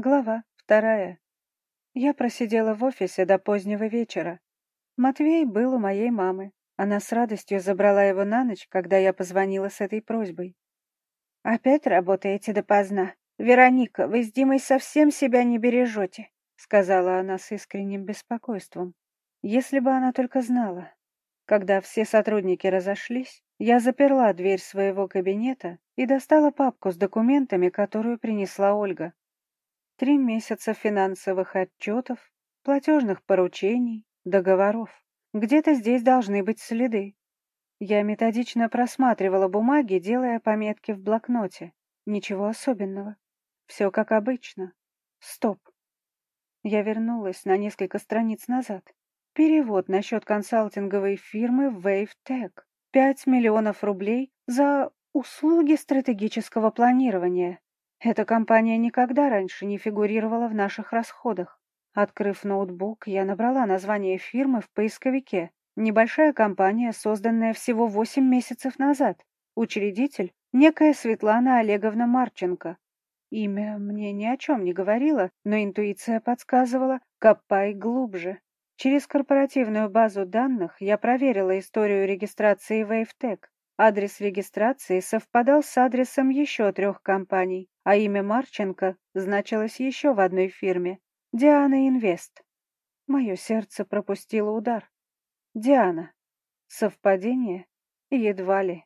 Глава вторая. Я просидела в офисе до позднего вечера. Матвей был у моей мамы. Она с радостью забрала его на ночь, когда я позвонила с этой просьбой. «Опять работаете допоздна? Вероника, вы с Димой совсем себя не бережете», сказала она с искренним беспокойством. Если бы она только знала. Когда все сотрудники разошлись, я заперла дверь своего кабинета и достала папку с документами, которую принесла Ольга. Три месяца финансовых отчетов, платежных поручений, договоров. Где-то здесь должны быть следы. Я методично просматривала бумаги, делая пометки в блокноте. Ничего особенного. Все как обычно. Стоп. Я вернулась на несколько страниц назад. Перевод на счет консалтинговой фирмы WaveTech. Пять миллионов рублей за услуги стратегического планирования. Эта компания никогда раньше не фигурировала в наших расходах. Открыв ноутбук, я набрала название фирмы в поисковике. Небольшая компания, созданная всего 8 месяцев назад. Учредитель – некая Светлана Олеговна Марченко. Имя мне ни о чем не говорило, но интуиция подсказывала «копай глубже». Через корпоративную базу данных я проверила историю регистрации WaveTech. Адрес регистрации совпадал с адресом еще трех компаний, а имя Марченко значилось еще в одной фирме – Диана Инвест. Мое сердце пропустило удар. Диана. Совпадение? Едва ли.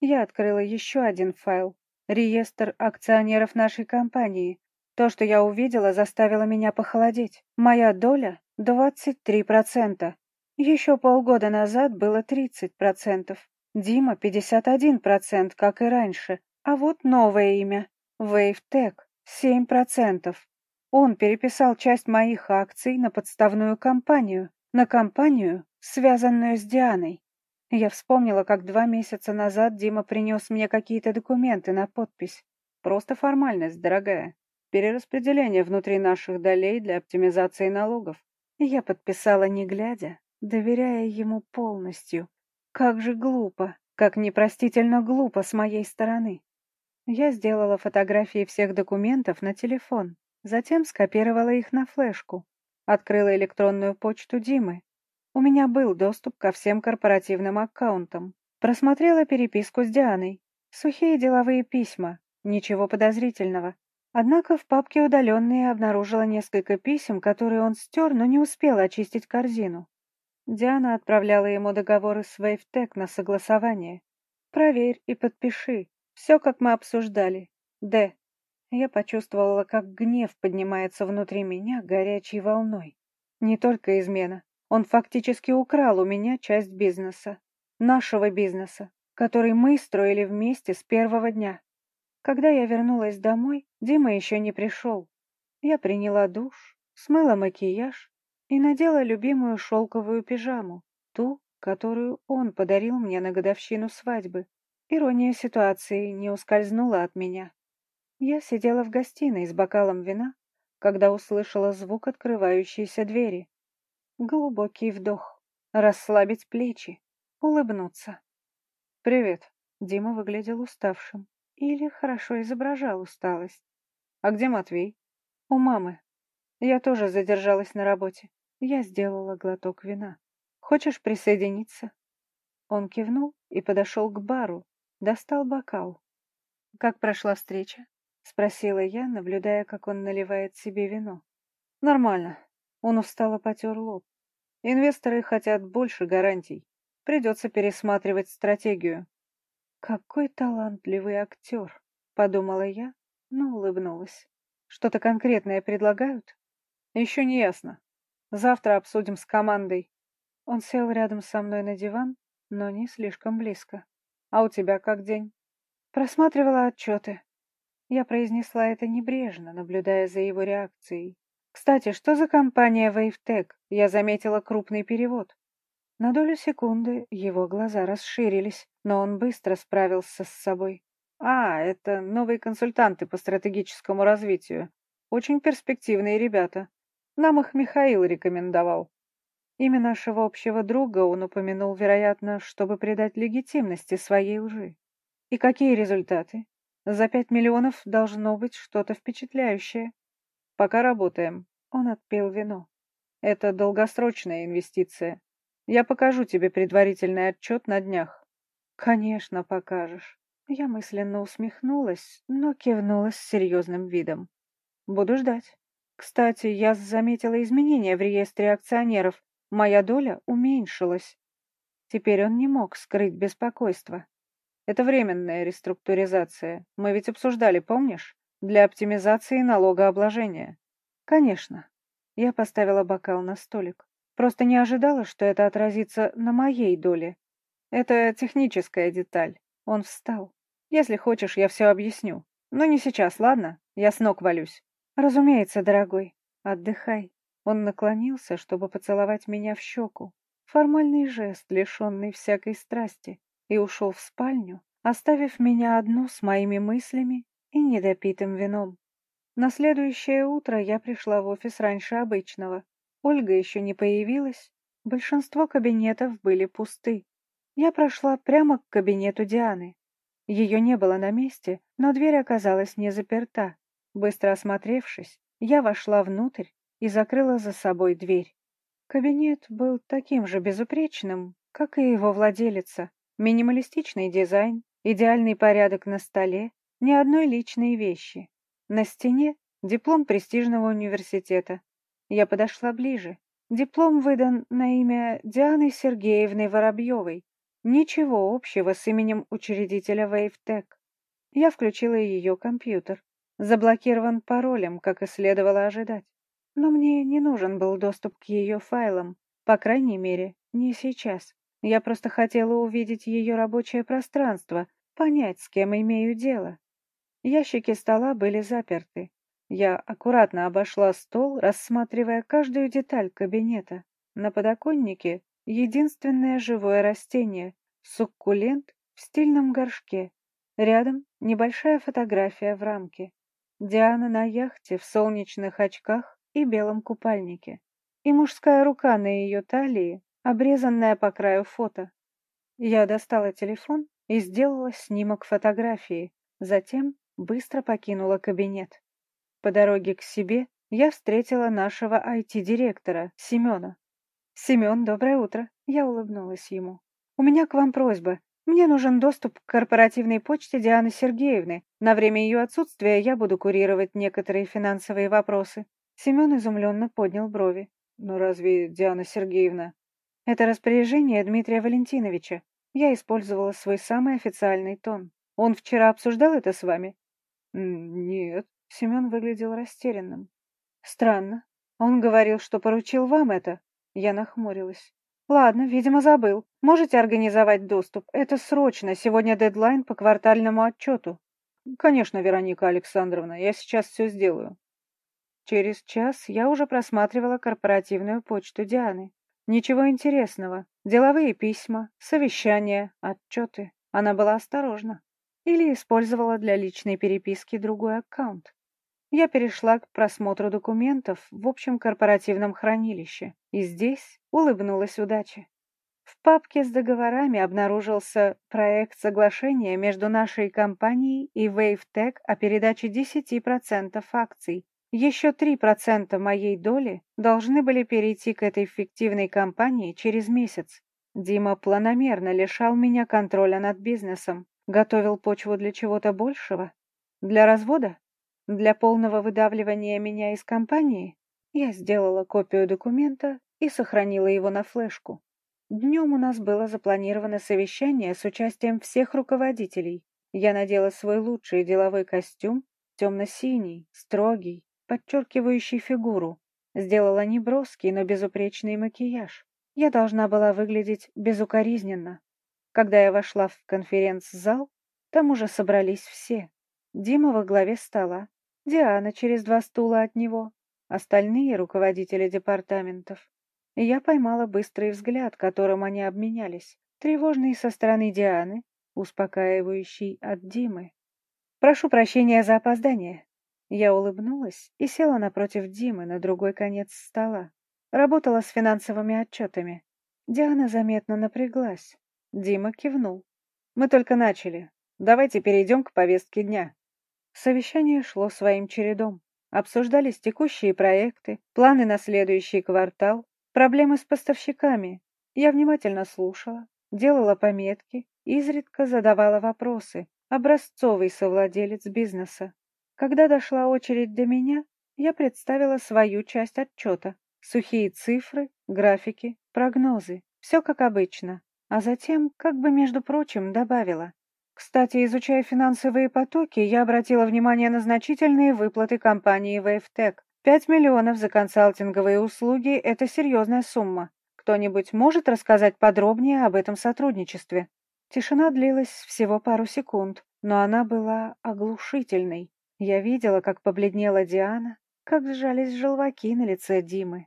Я открыла еще один файл. Реестр акционеров нашей компании. То, что я увидела, заставило меня похолодеть. Моя доля – 23%. Еще полгода назад было 30%. Дима 51%, как и раньше. А вот новое имя. Вейвтек 7%. Он переписал часть моих акций на подставную компанию, на компанию, связанную с Дианой. Я вспомнила, как два месяца назад Дима принес мне какие-то документы на подпись. Просто формальность, дорогая. Перераспределение внутри наших долей для оптимизации налогов. Я подписала не глядя, доверяя ему полностью. Как же глупо, как непростительно глупо с моей стороны. Я сделала фотографии всех документов на телефон, затем скопировала их на флешку, открыла электронную почту Димы. У меня был доступ ко всем корпоративным аккаунтам. Просмотрела переписку с Дианой. Сухие деловые письма, ничего подозрительного. Однако в папке удаленные обнаружила несколько писем, которые он стер, но не успел очистить корзину. Диана отправляла ему договоры с Вейвтек на согласование. «Проверь и подпиши. Все, как мы обсуждали. Д». Я почувствовала, как гнев поднимается внутри меня горячей волной. Не только измена. Он фактически украл у меня часть бизнеса. Нашего бизнеса, который мы строили вместе с первого дня. Когда я вернулась домой, Дима еще не пришел. Я приняла душ, смыла макияж и надела любимую шелковую пижаму, ту, которую он подарил мне на годовщину свадьбы. Ирония ситуации не ускользнула от меня. Я сидела в гостиной с бокалом вина, когда услышала звук открывающейся двери. Глубокий вдох, расслабить плечи, улыбнуться. «Привет», — Дима выглядел уставшим. Или хорошо изображал усталость. «А где Матвей?» «У мамы. Я тоже задержалась на работе. Я сделала глоток вина. Хочешь присоединиться?» Он кивнул и подошел к бару, достал бокал. «Как прошла встреча?» — спросила я, наблюдая, как он наливает себе вино. «Нормально». Он устало потер лоб. «Инвесторы хотят больше гарантий. Придется пересматривать стратегию». «Какой талантливый актер!» — подумала я, но улыбнулась. «Что-то конкретное предлагают?» «Еще не ясно. Завтра обсудим с командой. Он сел рядом со мной на диван, но не слишком близко. А у тебя как день? Просматривала отчеты. Я произнесла это небрежно, наблюдая за его реакцией. Кстати, что за компания WaveTech? Я заметила крупный перевод. На долю секунды его глаза расширились, но он быстро справился с собой. А, это новые консультанты по стратегическому развитию. Очень перспективные ребята. Нам их Михаил рекомендовал. Имя нашего общего друга он упомянул, вероятно, чтобы придать легитимности своей лжи. И какие результаты? За пять миллионов должно быть что-то впечатляющее. Пока работаем. Он отпил вино. Это долгосрочная инвестиция. Я покажу тебе предварительный отчет на днях. Конечно, покажешь. Я мысленно усмехнулась, но кивнула с серьезным видом. Буду ждать. Кстати, я заметила изменения в реестре акционеров. Моя доля уменьшилась. Теперь он не мог скрыть беспокойство. Это временная реструктуризация. Мы ведь обсуждали, помнишь? Для оптимизации налогообложения. Конечно. Я поставила бокал на столик. Просто не ожидала, что это отразится на моей доле. Это техническая деталь. Он встал. Если хочешь, я все объясню. Но не сейчас, ладно? Я с ног валюсь. Разумеется, дорогой. Отдыхай. Он наклонился, чтобы поцеловать меня в щеку. Формальный жест, лишенный всякой страсти, и ушел в спальню, оставив меня одну с моими мыслями и недопитым вином. На следующее утро я пришла в офис раньше обычного. Ольга еще не появилась, большинство кабинетов были пусты. Я прошла прямо к кабинету Дианы. Ее не было на месте, но дверь оказалась не заперта. Быстро осмотревшись, я вошла внутрь и закрыла за собой дверь. Кабинет был таким же безупречным, как и его владелица. Минималистичный дизайн, идеальный порядок на столе, ни одной личной вещи. На стене диплом престижного университета. Я подошла ближе. Диплом выдан на имя Дианы Сергеевны Воробьевой. Ничего общего с именем учредителя Вейвтек. Я включила ее компьютер. Заблокирован паролем, как и следовало ожидать. Но мне не нужен был доступ к ее файлам, по крайней мере, не сейчас. Я просто хотела увидеть ее рабочее пространство, понять, с кем имею дело. Ящики стола были заперты. Я аккуратно обошла стол, рассматривая каждую деталь кабинета. На подоконнике единственное живое растение — суккулент в стильном горшке. Рядом небольшая фотография в рамке. Диана на яхте в солнечных очках и белом купальнике, и мужская рука на ее талии, обрезанная по краю фото. Я достала телефон и сделала снимок фотографии, затем быстро покинула кабинет. По дороге к себе я встретила нашего IT-директора, Семена. «Семен, доброе утро!» Я улыбнулась ему. «У меня к вам просьба. Мне нужен доступ к корпоративной почте Дианы Сергеевны. На время ее отсутствия я буду курировать некоторые финансовые вопросы. Семен изумленно поднял брови. «Но разве Диана Сергеевна...» «Это распоряжение Дмитрия Валентиновича. Я использовала свой самый официальный тон. Он вчера обсуждал это с вами?» «Нет». Семен выглядел растерянным. «Странно. Он говорил, что поручил вам это». Я нахмурилась. «Ладно, видимо, забыл. Можете организовать доступ? Это срочно. Сегодня дедлайн по квартальному отчету». «Конечно, Вероника Александровна, я сейчас все сделаю». Через час я уже просматривала корпоративную почту Дианы. Ничего интересного. Деловые письма, совещания, отчеты. Она была осторожна. Или использовала для личной переписки другой аккаунт. Я перешла к просмотру документов в общем корпоративном хранилище. И здесь улыбнулась удаче. В папке с договорами обнаружился проект соглашения между нашей компанией и WaveTech о передаче 10% акций еще 3% моей доли должны были перейти к этой фиктивной компании через месяц. Дима планомерно лишал меня контроля над бизнесом, готовил почву для чего-то большего. Для развода? Для полного выдавливания меня из компании? Я сделала копию документа и сохранила его на флешку. Днем у нас было запланировано совещание с участием всех руководителей. Я надела свой лучший деловой костюм, темно-синий, строгий, подчеркивающий фигуру. Сделала неброский, но безупречный макияж. Я должна была выглядеть безукоризненно. Когда я вошла в конференц-зал, там уже собрались все. Дима во главе стола, Диана через два стула от него, остальные руководители департаментов. И я поймала быстрый взгляд, которым они обменялись, тревожный со стороны Дианы, успокаивающий от Димы. «Прошу прощения за опоздание», я улыбнулась и села напротив Димы на другой конец стола. Работала с финансовыми отчетами. Диана заметно напряглась. Дима кивнул. «Мы только начали. Давайте перейдем к повестке дня». Совещание шло своим чередом. Обсуждались текущие проекты, планы на следующий квартал, проблемы с поставщиками. Я внимательно слушала, делала пометки, изредка задавала вопросы. Образцовый совладелец бизнеса. Когда дошла очередь до меня, я представила свою часть отчета. Сухие цифры, графики, прогнозы. Все как обычно. А затем, как бы между прочим, добавила. Кстати, изучая финансовые потоки, я обратила внимание на значительные выплаты компании WaveTech. Пять миллионов за консалтинговые услуги – это серьезная сумма. Кто-нибудь может рассказать подробнее об этом сотрудничестве? Тишина длилась всего пару секунд, но она была оглушительной. Я видела, как побледнела Диана, как сжались желваки на лице Димы.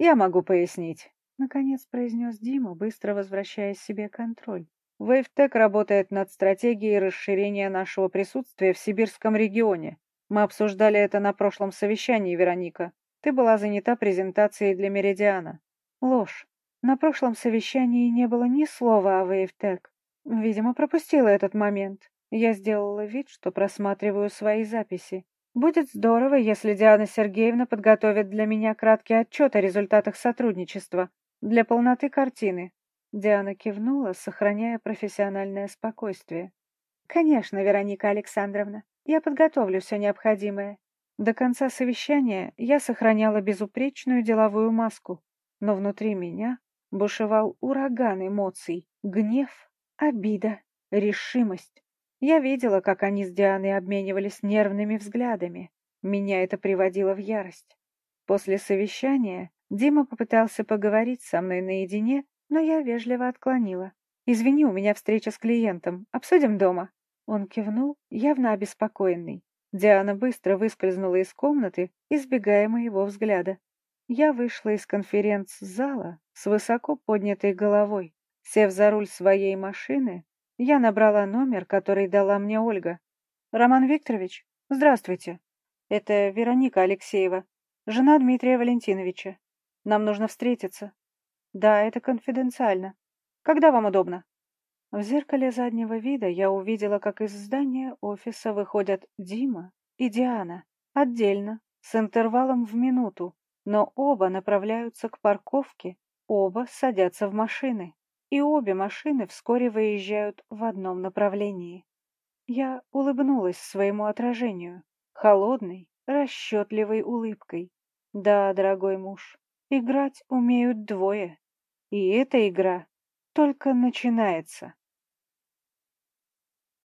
«Я могу пояснить», — наконец произнес Дима, быстро возвращая себе контроль. Вейвтек работает над стратегией расширения нашего присутствия в сибирском регионе. Мы обсуждали это на прошлом совещании, Вероника. Ты была занята презентацией для Меридиана. Ложь. На прошлом совещании не было ни слова о Вейвтек. Видимо, пропустила этот момент. Я сделала вид, что просматриваю свои записи. Будет здорово, если Диана Сергеевна подготовит для меня краткий отчет о результатах сотрудничества для полноты картины. Диана кивнула, сохраняя профессиональное спокойствие. «Конечно, Вероника Александровна, я подготовлю все необходимое». До конца совещания я сохраняла безупречную деловую маску, но внутри меня бушевал ураган эмоций, гнев, обида, решимость. Я видела, как они с Дианой обменивались нервными взглядами. Меня это приводило в ярость. После совещания Дима попытался поговорить со мной наедине, но я вежливо отклонила. «Извини, у меня встреча с клиентом. Обсудим дома». Он кивнул, явно обеспокоенный. Диана быстро выскользнула из комнаты, избегая моего взгляда. Я вышла из конференц-зала с высоко поднятой головой. Сев за руль своей машины, я набрала номер, который дала мне Ольга. «Роман Викторович, здравствуйте. Это Вероника Алексеева, жена Дмитрия Валентиновича. Нам нужно встретиться. Да, это конфиденциально. Когда вам удобно? В зеркале заднего вида я увидела, как из здания офиса выходят Дима и Диана. Отдельно, с интервалом в минуту, но оба направляются к парковке, оба садятся в машины, и обе машины вскоре выезжают в одном направлении. Я улыбнулась своему отражению, холодной, расчетливой улыбкой. Да, дорогой муж, играть умеют двое. И эта игра только начинается.